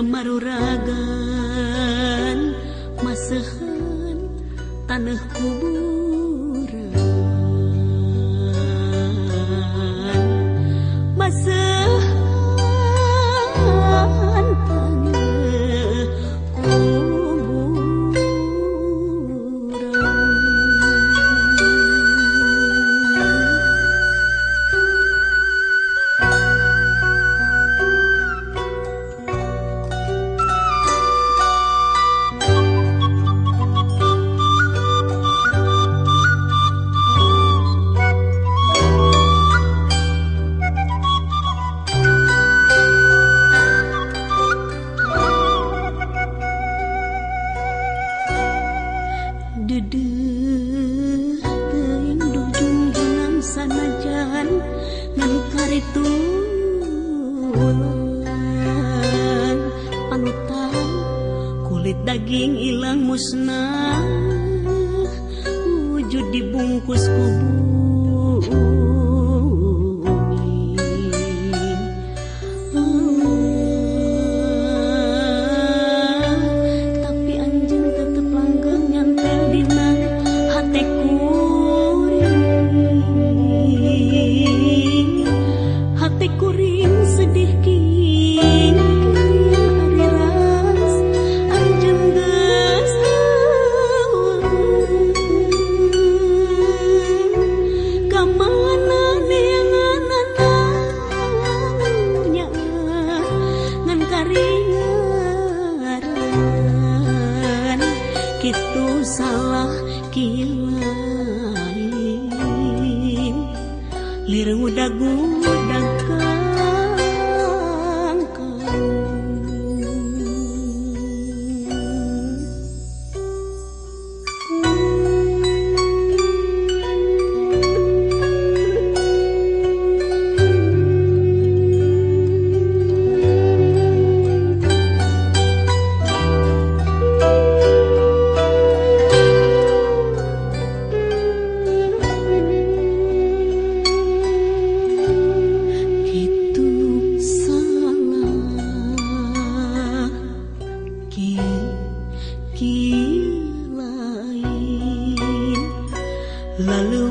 Maruraga mas tanah ku dujung dengan sana jahan nangka itu pantang kulit daging hilang musna wujud di bungkus kubun Liru dagu ka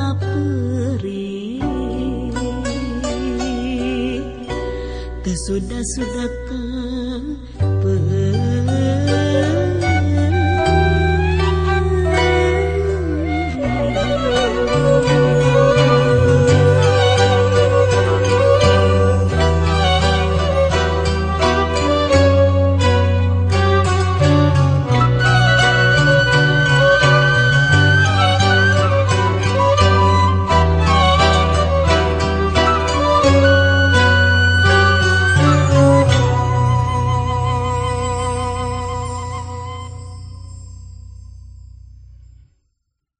perih Kesudah-sudah ke